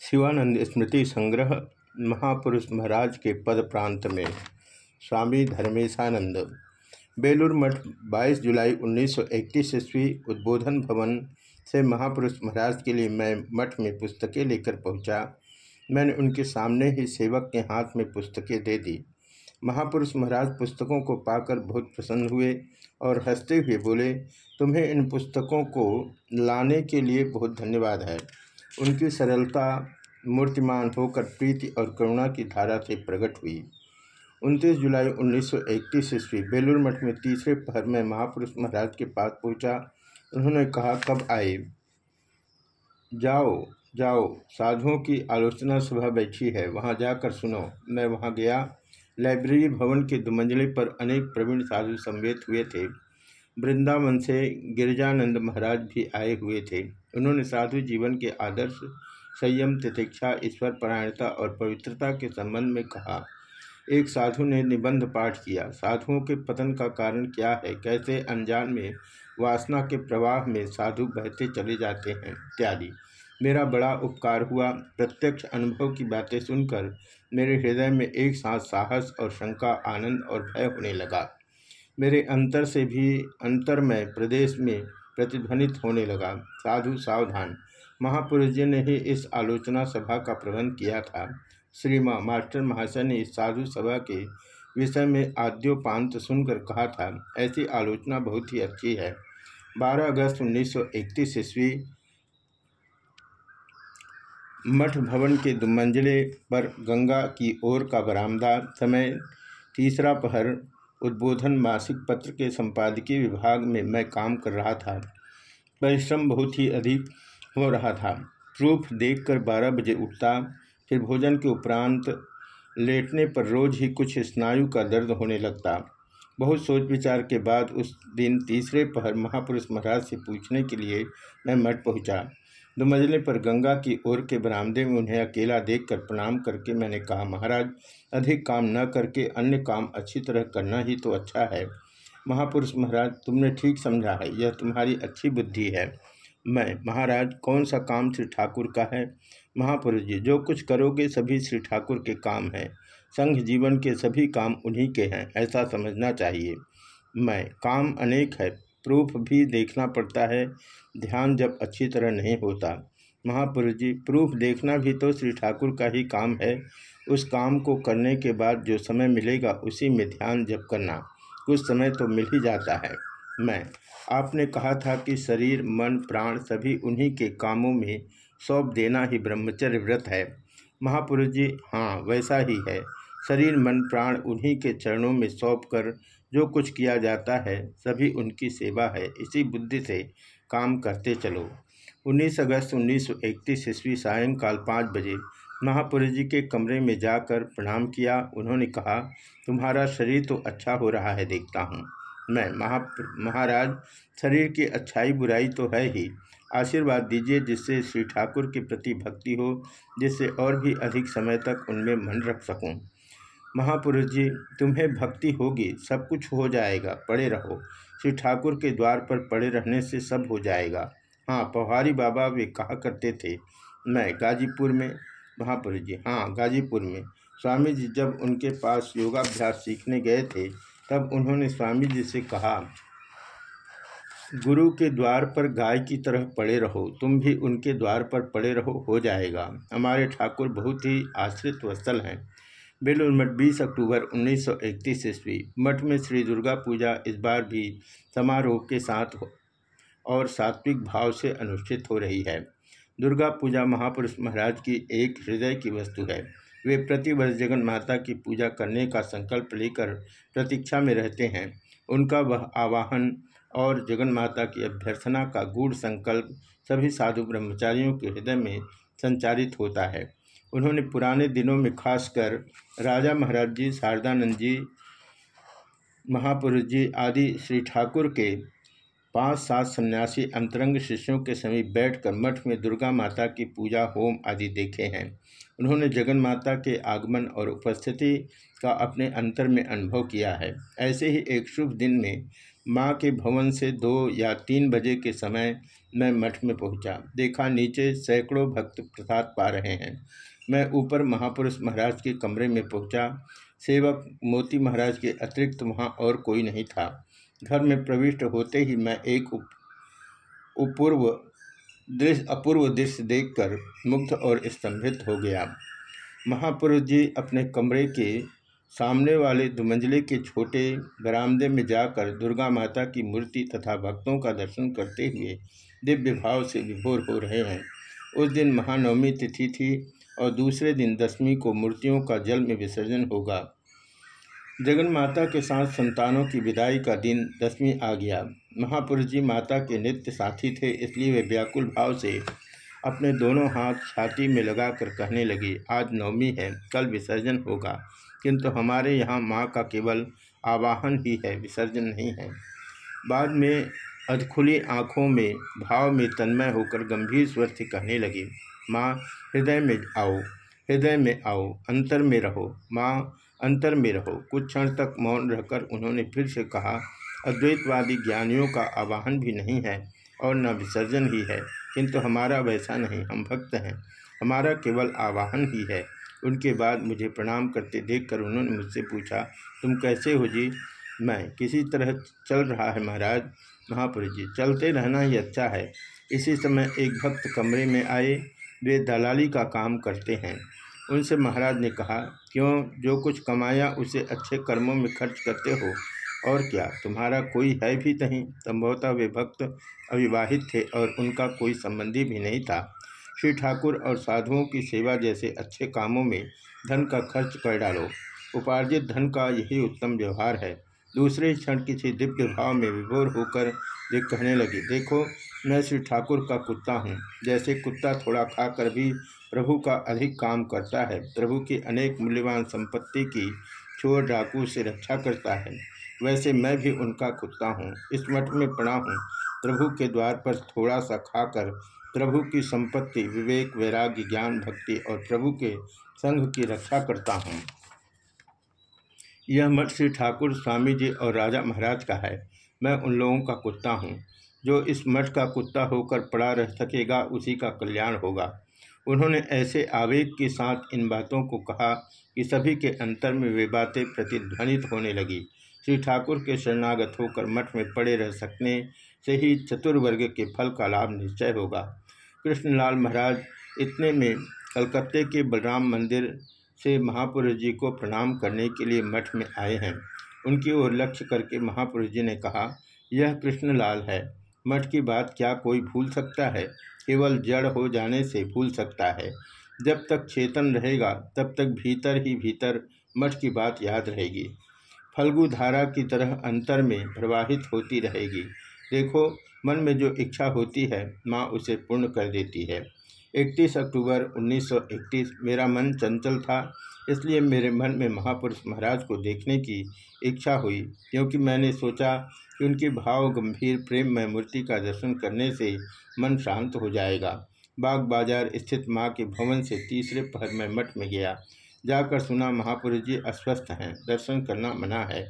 शिवानंद स्मृति संग्रह महापुरुष महाराज के पद प्रांत में। स्वामी धर्मेशानंद। बेलूर मठ 22 जुलाई 1931 ईस्वी उद्बोधन भवन से महापुरुष महाराज के लिए मैं मठ में पुस्तकें लेकर पहुँचा। मैंने उनके सामने ही सेवक के हाथ में पुस्तकें दे दी। महापुरुष महाराज पुस्तकों को पाकर बहुत प्रसन्न हुए और हँसते हुए बोले, तुम्हें इन पुस्तकों को लाने के लिए बहुत धन्यवाद है। उनकी सरलता, मूर्तिमान होकर प्रीति और करुणा की धारा से प्रकट हुई। 29 जुलाई 1931 ईस्वी, बेलूर मठ में तीसरे पहर में महापुरुष महाराज के पास पहुँचा। उन्होंने कहा, कब आए? जाओ जाओ, साधुओं की आलोचना सभा बैठी है, वहाँ जाकर सुनो। मैं वहाँ गया। लाइब्रेरी भवन के दुमंजले पर अनेक प्रवीण साधु संवेद हुए थे। वृंदावन से गिरिजानंद महाराज भी आए हुए थे। उन्होंने साधु जीवन के आदर्श, संयम, तितिक्षा, ईश्वर, परायणता और पवित्रता के संबंध में कहा। एक साधु ने निबंध पाठ किया। साधुओं के पतन का कारण क्या है? कैसे अनजान में, वासना के प्रवाह में साधु बहते चले जाते हैं? इत्यादि। मेरा बड़ा उपकार हुआ। प्रत्यक्ष अनुभव की बातें सुनकर मेरे हृदय में एक साथ साहस और शंका, आनंद और भय होने लगा। मेरे अंतर से भी अंतरमय प्रदेश में प्रतिध्वनित होने लगा। साधु सावधान। महापुरुष जी ने ही इस आलोचना सभा का प्रबंध किया था। श्री मास्टर महाशय ने इस साधु सभा के विषय में आद्योपांत सुनकर कहा था, ऐसी आलोचना बहुत ही अच्छी है। 12 अगस्त 1931 ईस्वी मठ भवन के दुमंजले पर गंगा की ओर का बरामदा। समय तीसरा पहर उद्बोधन मासिक पत्र के संपादकीय विभाग में मैं काम कर रहा था। परिश्रम बहुत ही अधिक हो रहा था। प्रूफ देखकर बारह बजे उठता, फिर भोजन के उपरांत लेटने पर रोज ही कुछ स्नायु का दर्द होने लगता। बहुत सोच विचार के बाद उस दिन तीसरे पहर महापुरुष महाराज से पूछने के लिए मैं मठ पहुँचा। दो मंजिले पर गंगा की ओर के बरामदे में उन्हें अकेला देखकर प्रणाम करके मैंने कहा, महाराज, अधिक काम न करके अन्य काम अच्छी तरह करना ही तो अच्छा है। महापुरुष महाराज, तुमने ठीक समझा है, यह तुम्हारी अच्छी बुद्धि है। मैं, महाराज, कौन सा काम श्री ठाकुर का है? महापुरुष जी, जो कुछ करोगे सभी श्री ठाकुर के काम हैं। संघ जीवन के सभी काम उन्हीं के हैं, ऐसा समझना चाहिए। मैं, काम अनेक है प्रूफ भी देखना पड़ता है। ध्यान जब अच्छी तरह नहीं होता। महापुरुष जी, प्रूफ देखना भी तो श्री ठाकुर का ही काम है। उस काम को करने के बाद जो समय मिलेगा, उसी में ध्यान जब करना। कुछ समय तो मिल ही जाता है। मैं, आपने कहा था कि शरीर, मन, प्राण सभी उन्हीं के कामों में सौंप देना ही ब्रह्मचर्य व्रत है। महापुरुष जी हाँ वैसा ही है। शरीर, मन, प्राण उन्हीं के चरणों में सौंप कर जो कुछ किया जाता है, सभी उनकी सेवा है। इसी बुद्धि से काम करते चलो। 19 अगस्त 1931 ईस्वी सायंकाल पाँच बजे महापुरुष जी के कमरे में जाकर प्रणाम किया। उन्होंने कहा, तुम्हारा शरीर तो अच्छा हो रहा है, देखता हूँ। मैं महा महाराज, शरीर की अच्छाई बुराई तो है ही। आशीर्वाद दीजिए जिससे श्री ठाकुर के प्रति भक्ति हो, जिससे और भी अधिक समय तक उनमें मन रख सकूँ। महापुरुष जी, तुम्हें भक्ति होगी, सब कुछ हो जाएगा, पड़े रहो। श्री ठाकुर के द्वार पर पड़े रहने से सब हो जाएगा। हाँ पौहारी बाबा वे कहा करते थे, मैं गाजीपुर में, महापुरुष जी हाँ गाजीपुर में। स्वामी जी जब उनके पास योगाभ्यास सीखने गए थे, तब उन्होंने स्वामी जी से कहा, गुरु के द्वार पर गाय की तरह पड़े रहो, तुम भी उनके द्वार पर पड़े रहो, हो जाएगा। हमारे ठाकुर बहुत ही आश्रित वस्तल हैं। बेलूर मठ बीस अक्टूबर 1931 सौ ईस्वी। मठ में श्री दुर्गा पूजा इस बार भी समारोह के साथ और सात्विक भाव से अनुष्ठित हो रही है। दुर्गा पूजा महापुरुष महाराज की एक हृदय की वस्तु है। वे प्रतिवर्ष जगन माता की पूजा करने का संकल्प लेकर प्रतीक्षा में रहते हैं। उनका वह आवाहन और जगन माता की अभ्यर्थना का गूढ़ संकल्प सभी साधु ब्रह्मचारियों के हृदय में संचारित होता है। उन्होंने पुराने दिनों में खासकर राजा महाराज जी, शारदानंद जी, महापुरुष जी आदि श्री ठाकुर के पाँच सात सन्यासी अंतरंग शिष्यों के समीप बैठकर मठ में दुर्गा माता की पूजा, होम आदि देखे हैं। उन्होंने जगन माता के आगमन और उपस्थिति का अपने अंतर में अनुभव किया है। ऐसे ही एक शुभ दिन में माँ के भवन से दो या तीन बजे के समय मैं मठ में पहुँचा। देखा नीचे सैकड़ों भक्त प्रसाद पा रहे हैं। मैं ऊपर महापुरुष महाराज के कमरे में पहुँचा। सेवक मोती महाराज के अतिरिक्त वहाँ और कोई नहीं था। घर में प्रविष्ट होते ही मैं एक उप, उपूर्व दृश्य अपूर्व दृश्य देखकर मुग्ध और स्तंभित हो गया। महापुरुष जी अपने कमरे के सामने वाले दुमंजले के छोटे बरामदे में जाकर दुर्गा माता की मूर्ति तथा भक्तों का दर्शन करते हुए दिव्य भाव से विभोर हो रहे हैं। उस दिन महानवमी तिथि थी, थी और दूसरे दिन दसवीं को मूर्तियों का जल में विसर्जन होगा। जगन माता के साथ संतानों की विदाई का दिन दसवीं आ गया। महापुरुष जी माता के नित्य साथी थे, इसलिए वे व्याकुल भाव से अपने दोनों हाथ छाती में लगाकर कहने लगे, आज नवमी है, कल विसर्जन होगा। किंतु हमारे यहाँ माँ का केवल आवाहन ही है, विसर्जन नहीं है बाद में अधखुली आँखों में, भाव में तन्मय होकर गंभीर स्वर से कहने लगी माँ, हृदय में आओ, हृदय में आओ, अंतर में रहो। माँ, अंतर में रहो। कुछ क्षण तक मौन रहकर उन्होंने फिर से कहा, अद्वैतवादी ज्ञानियों का आवाहन भी नहीं है और न विसर्जन ही है, किंतु हमारा वैसा नहीं। हम भक्त हैं। हमारा केवल आवाहन ही है। उनके बाद मुझे प्रणाम करते देखकर उन्होंने मुझसे पूछा, तुम कैसे हो जी? मैं किसी तरह चल रहा है महाराज। महापुरुष जी, चलते रहना ही अच्छा है। इसी समय एक भक्त कमरे में आए। वे दलाली का काम करते हैं। उनसे महाराज ने कहा, क्यों? जो कुछ कमाया, उसे अच्छे कर्मों में खर्च करते हो। और क्या? तुम्हारा कोई है भी नहीं? संभवतः वे भक्त अविवाहित थे और उनका कोई संबंधी भी नहीं था। श्री ठाकुर और साधुओं की सेवा जैसे अच्छे कामों में धन का खर्च कर डालो। उपार्जित धन का यही उत्तम व्यवहार है। दूसरे क्षण किसी दिव्य भाव में विभोर होकर वे कहने लगे, देखो मैं श्री ठाकुर का कुत्ता हूँ। जैसे कुत्ता थोड़ा खाकर भी प्रभु का अधिक काम करता है, प्रभु की अनेक मूल्यवान संपत्ति की चोर डाकू से रक्षा करता है। वैसे मैं भी उनका कुत्ता हूँ। इस मठ में पड़ा हूँ। प्रभु के द्वार पर थोड़ा सा खाकर प्रभु की संपत्ति, विवेक, वैराग्य, ज्ञान, भक्ति और प्रभु के संघ की रक्षा करता हूँ। यह मठ श्री ठाकुर स्वामी जी और राजा महाराज का है। मैं उन लोगों का कुत्ता हूँ। जो इस मठ का कुत्ता होकर पड़ा रह सकेगा, उसी का कल्याण होगा। उन्होंने ऐसे आवेग के साथ इन बातों को कहा कि सभी के अंतर में वे बातें प्रतिध्वनित होने लगी। श्री ठाकुर के शरणागत होकर मठ में पड़े रह सकने से ही चतुर्वर्ग के फल का लाभ निश्चय होगा। कृष्णलाल महाराज इतने में कलकत्ते के बलराम मंदिर से महापुरुष जी को प्रणाम करने के लिए मठ में आए हैं। उनकी ओर लक्ष्य करके महापुरुष जी ने कहा, यह कृष्णलाल है। मठ की बात क्या कोई भूल सकता है? केवल जड़ हो जाने से भूल सकता है। जब तक चेतन रहेगा, तब तक भीतर ही भीतर मठ की बात याद रहेगी। फल्गु धारा की तरह अंतर में प्रवाहित होती रहेगी। देखो, मन में जो इच्छा होती है, माँ उसे पूर्ण कर देती है। 31 अक्टूबर 1931 मेरा मन चंचल था। इसलिए मेरे मन में महापुरुष महाराज को देखने की इच्छा हुई, क्योंकि मैंने सोचा कि उनकी भाव गंभीर प्रेम में मूर्ति का दर्शन करने से मन शांत हो जाएगा। बाग बाज़ार स्थित माँ के भवन से तीसरे पहर में मठ में गया। जाकर सुना, महापुरुष जी अस्वस्थ हैं, दर्शन करना मना है।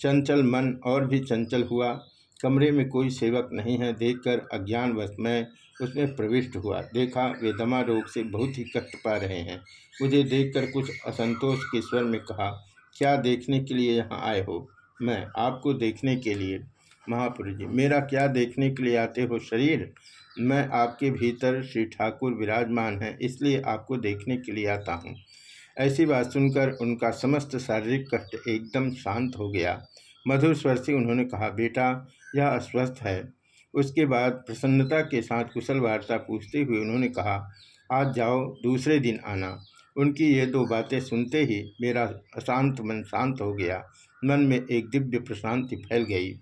चंचल मन और भी चंचल हुआ। कमरे में कोई सेवक नहीं है, देखकर अज्ञानवश मैं उसमें प्रविष्ट हुआ। देखा, वे दमा रोग से बहुत ही कष्ट पा रहे हैं। मुझे देखकर कुछ असंतोष के स्वर में कहा, क्या देखने के लिए यहाँ आए हो? मैं आपको देखने के लिए। महापुरुष जी, मेरा क्या देखने के लिए आते हो शरीर? मैं आपके भीतर श्री ठाकुर विराजमान हैं, इसलिए आपको देखने के लिए आता हूँ। ऐसी बात सुनकर उनका समस्त शारीरिक कष्ट एकदम शांत हो गया। मधुर स्वर से उन्होंने कहा, बेटा, यह अस्वस्थ है। उसके बाद प्रसन्नता के साथ कुशल वार्ता पूछते हुए उन्होंने कहा, आज जाओ, दूसरे दिन आना उनकी ये दो बातें सुनते ही मेरा अशांत मन शांत हो गया। मन में एक दिव्य प्रशांति फैल गई।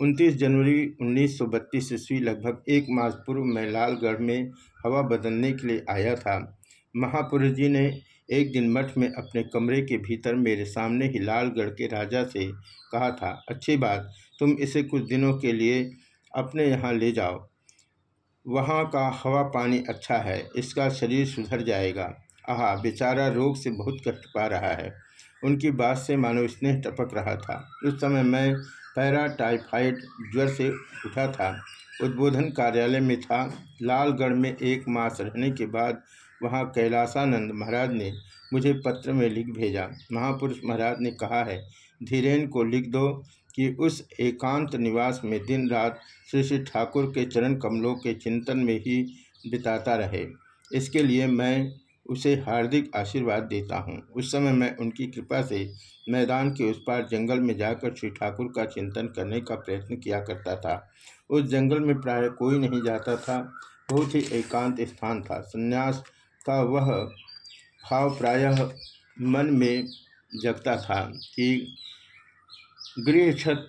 29 जनवरी 1932 ईस्वी लगभग एक मास पूर्व मैं लालगढ़ में हवा बदलने के लिए आया था। महापुरुष जी ने एक दिन मठ में अपने कमरे के भीतर मेरे सामने ही लालगढ़ के राजा से कहा था, अच्छी बात, तुम इसे कुछ दिनों के लिए अपने यहाँ ले जाओ। वहाँ का हवा पानी अच्छा है, इसका शरीर सुधर जाएगा। आह, बेचारा रोग से बहुत कष्ट पा रहा है। उनकी बात से मानो स्नेह टपक रहा था। उस समय मैं पैराटाइफाइड ज्वर से उठा था। उद्बोधन कार्यालय में था। लालगढ़ में एक मास रहने के बाद वहाँ कैलासानंद महाराज ने मुझे पत्र में लिख भेजा। महापुरुष महाराज ने कहा है, धीरेन को लिख दो। कि उस एकांत निवास में दिन रात श्री श्री ठाकुर के चरण कमलों के चिंतन में ही बिताता रहे। इसके लिए मैं उसे हार्दिक आशीर्वाद देता हूँ। उस समय मैं उनकी कृपा से मैदान के उस पार जंगल में जाकर श्री ठाकुर का चिंतन करने का प्रयत्न किया करता था। उस जंगल में प्राय कोई नहीं जाता था। बहुत ही एकांत स्थान था। संन्यास का वह भाव प्रायः मन में जगता था कि गृह छत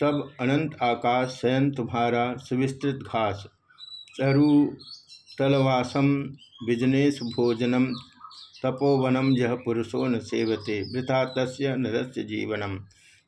तब अनंत आकाश शयन तुम्हारा सुविस्तृत घास, तरु तलवासम बिजनेश भोजनम, तपोवनम यह पुरुषो न सेवते, वृथा तस्य नरस्य जीवनम।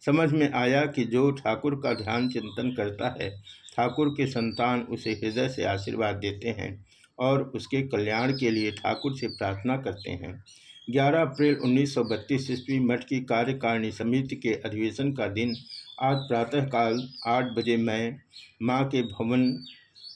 समझ में आया कि जो ठाकुर का ध्यान चिंतन करता है, ठाकुर के संतान उसे हृदय से आशीर्वाद देते हैं और उसके कल्याण के लिए ठाकुर से प्रार्थना करते हैं। 11 अप्रैल 1932 ईस्वी, मठ की कार्यकारिणी समिति के अधिवेशन का दिन। आज प्रातःकाल आठ बजे मैं, माँ के भवन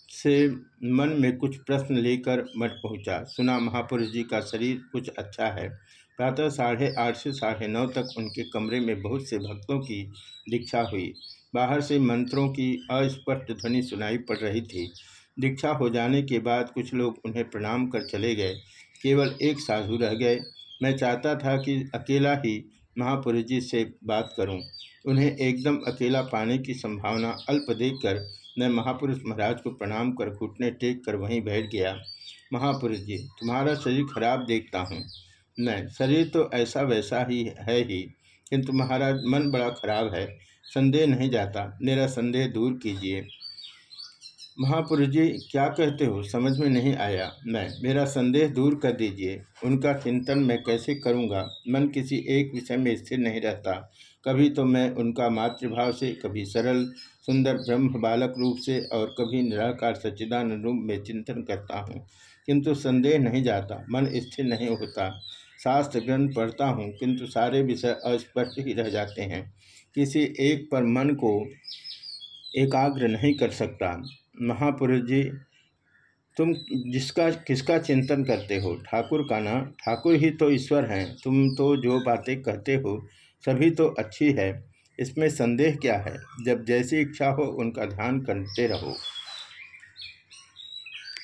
से मन में कुछ प्रश्न लेकर मठ पहुँचा। सुना, महापुरुष जी का शरीर कुछ अच्छा है। प्रातः साढ़े आठ से साढ़े नौ तक उनके कमरे में बहुत से भक्तों की दीक्षा हुई। बाहर से मंत्रों की अस्पष्ट ध्वनि सुनाई पड़ रही थी। दीक्षा हो जाने के बाद कुछ लोग उन्हें प्रणाम कर चले गए। केवल एक साधु रह गए। मैं चाहता था कि अकेला ही महापुरुष जी से बात करूँ। उन्हें एकदम अकेला पाने की संभावना अल्प देखकर मैं महापुरुष महाराज को प्रणाम कर घुटने टेक कर वहीं बैठ गया। महापुरुष जी तुम्हारा शरीर खराब देखता हूँ। नहीं, शरीर तो ऐसा वैसा ही है ही, किंतु महाराज, मन बड़ा खराब है। संदेह नहीं जाता। मेरा संदेह दूर कीजिए। महापुरुष जी, क्या कहते हो? समझ में नहीं आया मैं। मेरा संदेह दूर कर दीजिए। उनका चिंतन मैं कैसे करूँगा? मन किसी एक विषय में स्थिर नहीं रहता। कभी तो मैं उनका मातृभाव से, कभी सरल, सुंदर ब्रह्म बालक रूप से और कभी निराकार सच्चिदानंद रूप में चिंतन करता हूँ। किंतु संदेह नहीं जाता। मन स्थिर नहीं होता। शास्त्र ग्रंथ पढ़ता हूँ, किंतु सारे विषय अस्पष्ट ही रह जाते हैं। किसी एक पर मन को एकाग्र नहीं कर सकता। महापुरुष जी, तुम जिसका, किसका चिंतन करते हो? ठाकुर का ना? ठाकुर ही तो ईश्वर हैं। तुम तो जो बातें कहते हो, सभी तो अच्छी है। इसमें संदेह क्या है? जब जैसी इच्छा हो, उनका ध्यान करते रहो।